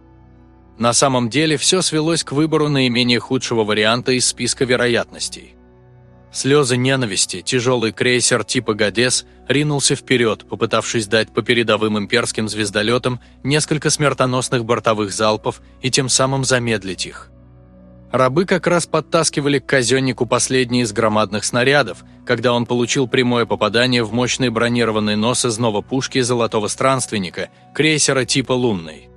На самом деле все свелось к выбору наименее худшего варианта из списка вероятностей. Слезы ненависти, тяжелый крейсер типа «Гадес» ринулся вперед, попытавшись дать по передовым имперским звездолетам несколько смертоносных бортовых залпов и тем самым замедлить их. Рабы как раз подтаскивали к казеннику последний из громадных снарядов, когда он получил прямое попадание в мощный бронированный нос из новопушки Золотого Странственника, крейсера типа «Лунный».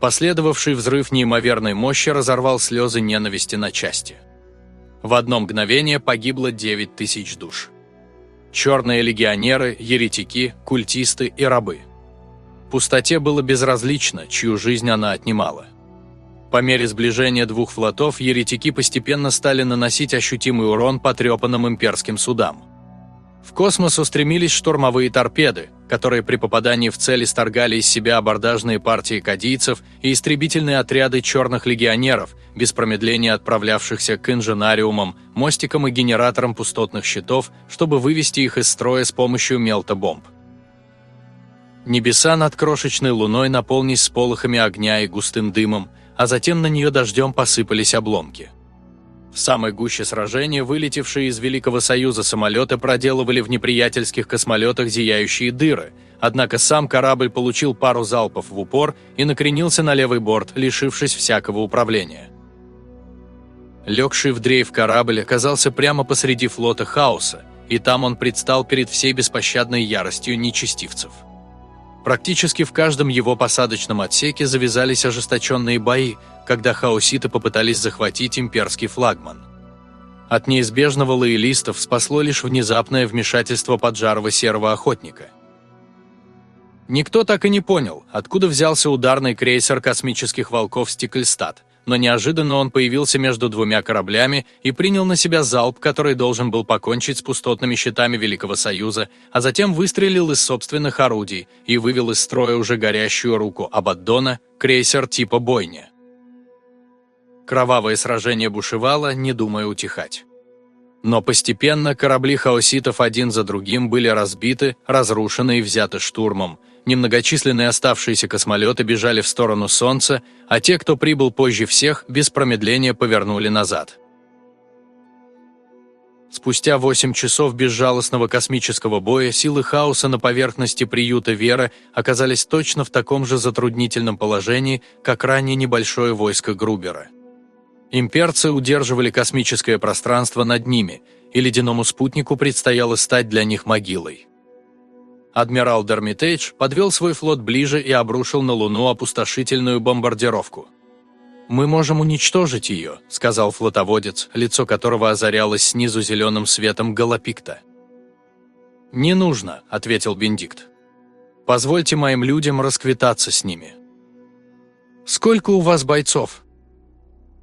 Последовавший взрыв неимоверной мощи разорвал слезы ненависти на части. В одно мгновение погибло 9 тысяч душ. Черные легионеры, еретики, культисты и рабы. Пустоте было безразлично, чью жизнь она отнимала. По мере сближения двух флотов еретики постепенно стали наносить ощутимый урон потрепанным имперским судам. В космос устремились штурмовые торпеды, которые при попадании в цель исторгали из себя абордажные партии кадийцев и истребительные отряды черных легионеров, без промедления отправлявшихся к инженариумам, мостикам и генераторам пустотных щитов, чтобы вывести их из строя с помощью мелтобомб. Небеса над крошечной луной наполнились сполохами огня и густым дымом, а затем на нее дождем посыпались обломки. В самой гуще сражения вылетевшие из Великого Союза самолеты проделывали в неприятельских космолетах зияющие дыры, однако сам корабль получил пару залпов в упор и накренился на левый борт, лишившись всякого управления. Легший в дрейф корабль оказался прямо посреди флота хаоса, и там он предстал перед всей беспощадной яростью нечестивцев. Практически в каждом его посадочном отсеке завязались ожесточенные бои, когда хаоситы попытались захватить имперский флагман. От неизбежного лоялистов спасло лишь внезапное вмешательство поджарого серого охотника. Никто так и не понял, откуда взялся ударный крейсер космических волков «Стикльстад», но неожиданно он появился между двумя кораблями и принял на себя залп, который должен был покончить с пустотными щитами Великого Союза, а затем выстрелил из собственных орудий и вывел из строя уже горящую руку Абаддона, крейсер типа «Бойня». Кровавое сражение бушевало, не думая утихать. Но постепенно корабли хаоситов один за другим были разбиты, разрушены и взяты штурмом, немногочисленные оставшиеся космолеты бежали в сторону Солнца, а те, кто прибыл позже всех, без промедления повернули назад. Спустя 8 часов безжалостного космического боя силы хаоса на поверхности приюта Вера оказались точно в таком же затруднительном положении, как ранее небольшое войско Грубера. Имперцы удерживали космическое пространство над ними, и ледяному спутнику предстояло стать для них могилой адмирал Дермитейдж подвел свой флот ближе и обрушил на Луну опустошительную бомбардировку. «Мы можем уничтожить ее», — сказал флотоводец, лицо которого озарялось снизу зеленым светом галапикта. «Не нужно», — ответил Бендикт. «Позвольте моим людям расквитаться с ними». «Сколько у вас бойцов?»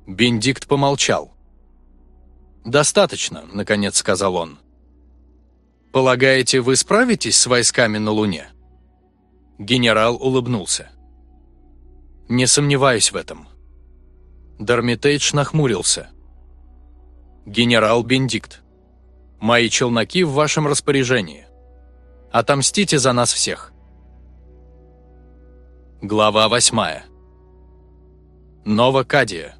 Бендикт помолчал. «Достаточно», — наконец сказал он. «Полагаете, вы справитесь с войсками на Луне?» Генерал улыбнулся. «Не сомневаюсь в этом». Дармитейдж нахмурился. «Генерал Бендикт, мои челноки в вашем распоряжении. Отомстите за нас всех». Глава восьмая. Новокадия.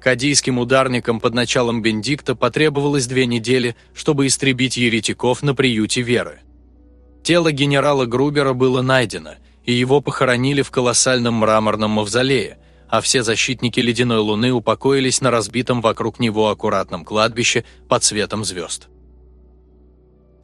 Кадийским ударникам под началом Бендикта потребовалось две недели, чтобы истребить еретиков на приюте Веры. Тело генерала Грубера было найдено, и его похоронили в колоссальном мраморном мавзолее, а все защитники Ледяной Луны упокоились на разбитом вокруг него аккуратном кладбище под светом звезд.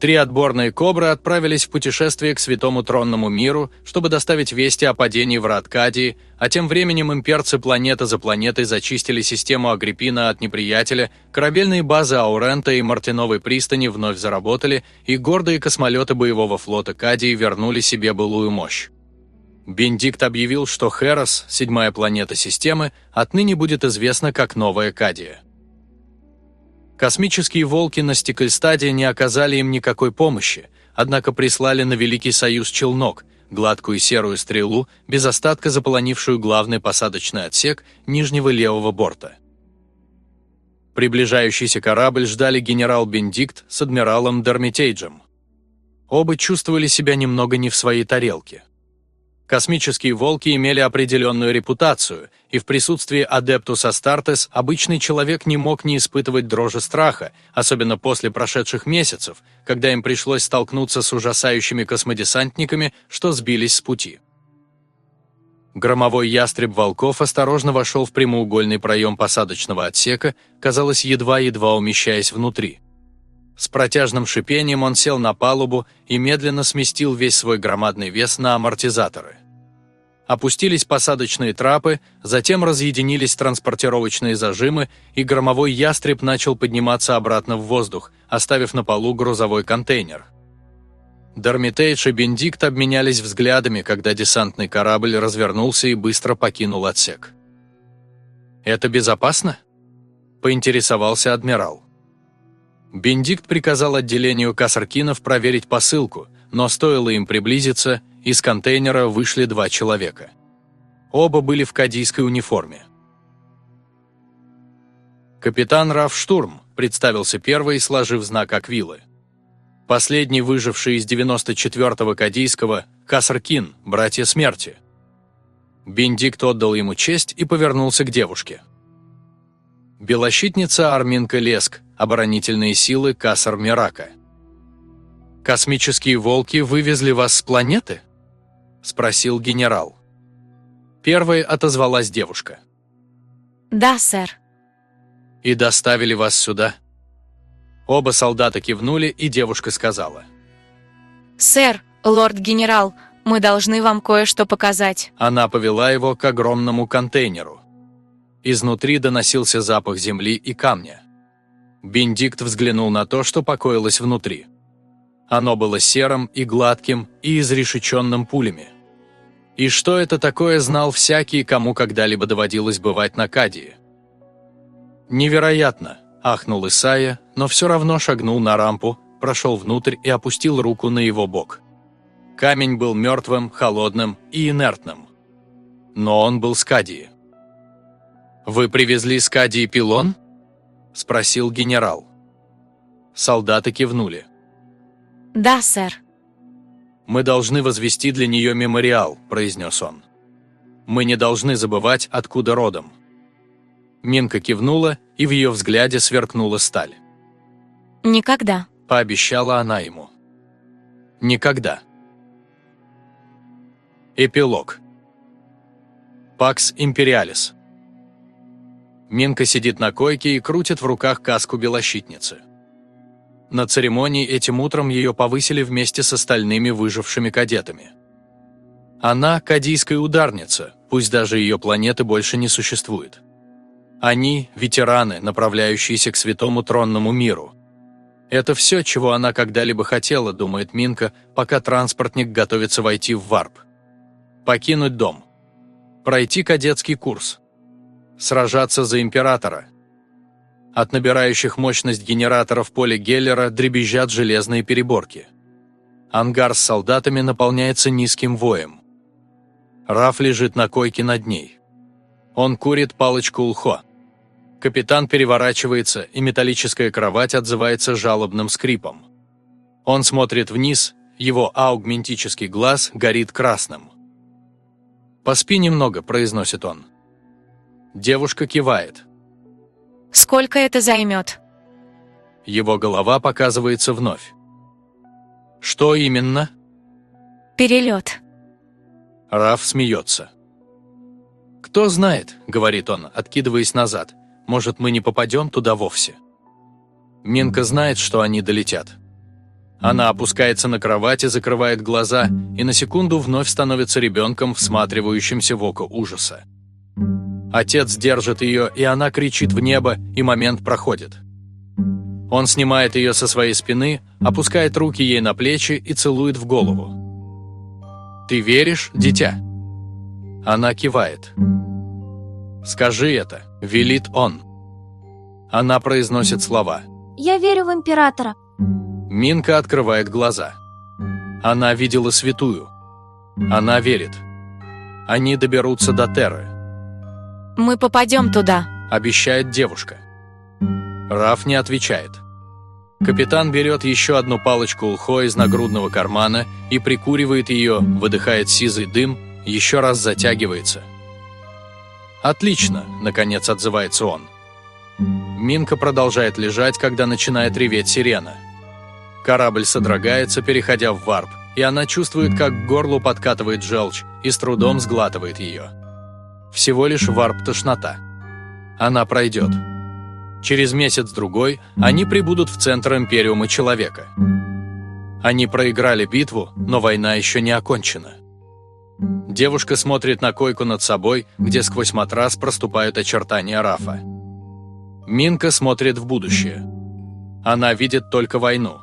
Три отборные «Кобры» отправились в путешествие к Святому Тронному миру, чтобы доставить вести о падении в Радкадии, а тем временем имперцы планета за планетой зачистили систему Агриппина от неприятеля, корабельные базы Аурента и Мартиновой пристани вновь заработали, и гордые космолеты боевого флота Кадии вернули себе былую мощь. Бендикт объявил, что Херос, седьмая планета системы, отныне будет известна как Новая Кадия. Космические волки на Стекльстаде не оказали им никакой помощи, однако прислали на Великий Союз челнок, гладкую серую стрелу, без остатка заполонившую главный посадочный отсек нижнего левого борта. Приближающийся корабль ждали генерал Бендикт с адмиралом Дермитейджем. Оба чувствовали себя немного не в своей тарелке. Космические волки имели определенную репутацию, и в присутствии Адептус Астартес обычный человек не мог не испытывать дрожи страха, особенно после прошедших месяцев, когда им пришлось столкнуться с ужасающими космодесантниками, что сбились с пути. Громовой ястреб волков осторожно вошел в прямоугольный проем посадочного отсека, казалось, едва-едва умещаясь внутри. С протяжным шипением он сел на палубу и медленно сместил весь свой громадный вес на амортизаторы. Опустились посадочные трапы, затем разъединились транспортировочные зажимы, и громовой ястреб начал подниматься обратно в воздух, оставив на полу грузовой контейнер. Дармитейдж и Бендикт обменялись взглядами, когда десантный корабль развернулся и быстро покинул отсек. «Это безопасно?» – поинтересовался адмирал. Бендикт приказал отделению Кассаркинов проверить посылку, но стоило им приблизиться, из контейнера вышли два человека. Оба были в кадийской униформе. Капитан Раф Штурм представился первый, сложив знак Аквилы. Последний выживший из 94-го Кадийского – Касаркин, братья смерти. Бендикт отдал ему честь и повернулся к девушке. Белощитница Арминка Леск, оборонительные силы Касар Мирака. «Космические волки вывезли вас с планеты?» – спросил генерал. Первой отозвалась девушка. «Да, сэр». «И доставили вас сюда?» Оба солдата кивнули, и девушка сказала. «Сэр, лорд-генерал, мы должны вам кое-что показать». Она повела его к огромному контейнеру. Изнутри доносился запах земли и камня. Бендикт взглянул на то, что покоилось внутри. Оно было серым и гладким, и изрешеченным пулями. И что это такое, знал всякий, кому когда-либо доводилось бывать на Кадии. «Невероятно!» – ахнул Исайя, но все равно шагнул на рампу, прошел внутрь и опустил руку на его бок. Камень был мертвым, холодным и инертным. Но он был с Кадии. «Вы привезли с Кадии пилон?» – спросил генерал. Солдаты кивнули. «Да, сэр». «Мы должны возвести для нее мемориал», – произнес он. «Мы не должны забывать, откуда родом». Минка кивнула, и в ее взгляде сверкнула сталь. «Никогда», – пообещала она ему. «Никогда». Эпилог. Пакс Империалис. Минка сидит на койке и крутит в руках каску белощитницы. На церемонии этим утром ее повысили вместе с остальными выжившими кадетами. Она – кадийская ударница, пусть даже ее планеты больше не существует. Они – ветераны, направляющиеся к святому тронному миру. Это все, чего она когда-либо хотела, думает Минка, пока транспортник готовится войти в варп. Покинуть дом. Пройти кадетский курс. Сражаться за императора – от набирающих мощность генераторов поля Геллера дребезжат железные переборки. Ангар с солдатами наполняется низким воем. Раф лежит на койке над ней. Он курит палочку улхо. Капитан переворачивается, и металлическая кровать отзывается жалобным скрипом. Он смотрит вниз, его аугментический глаз горит красным. «Поспи немного», – произносит он. Девушка кивает. Сколько это займет?» Его голова показывается вновь. «Что именно?» «Перелет». Раф смеется. «Кто знает», — говорит он, откидываясь назад, «может, мы не попадем туда вовсе». Минка знает, что они долетят. Она опускается на кровать и закрывает глаза, и на секунду вновь становится ребенком, всматривающимся в око ужаса. Отец держит ее, и она кричит в небо, и момент проходит. Он снимает ее со своей спины, опускает руки ей на плечи и целует в голову. «Ты веришь, дитя?» Она кивает. «Скажи это», — велит он. Она произносит слова. «Я верю в Императора». Минка открывает глаза. Она видела святую. Она верит. Они доберутся до Терры. «Мы попадем туда», – обещает девушка. Раф не отвечает. Капитан берет еще одну палочку улхо из нагрудного кармана и прикуривает ее, выдыхает сизый дым, еще раз затягивается. «Отлично», – наконец отзывается он. Минка продолжает лежать, когда начинает реветь сирена. Корабль содрогается, переходя в варп, и она чувствует, как к горлу подкатывает желчь и с трудом сглатывает ее. Всего лишь варп-тошнота. Она пройдет. Через месяц-другой они прибудут в центр Империума Человека. Они проиграли битву, но война еще не окончена. Девушка смотрит на койку над собой, где сквозь матрас проступают очертания Рафа. Минка смотрит в будущее. Она видит только войну.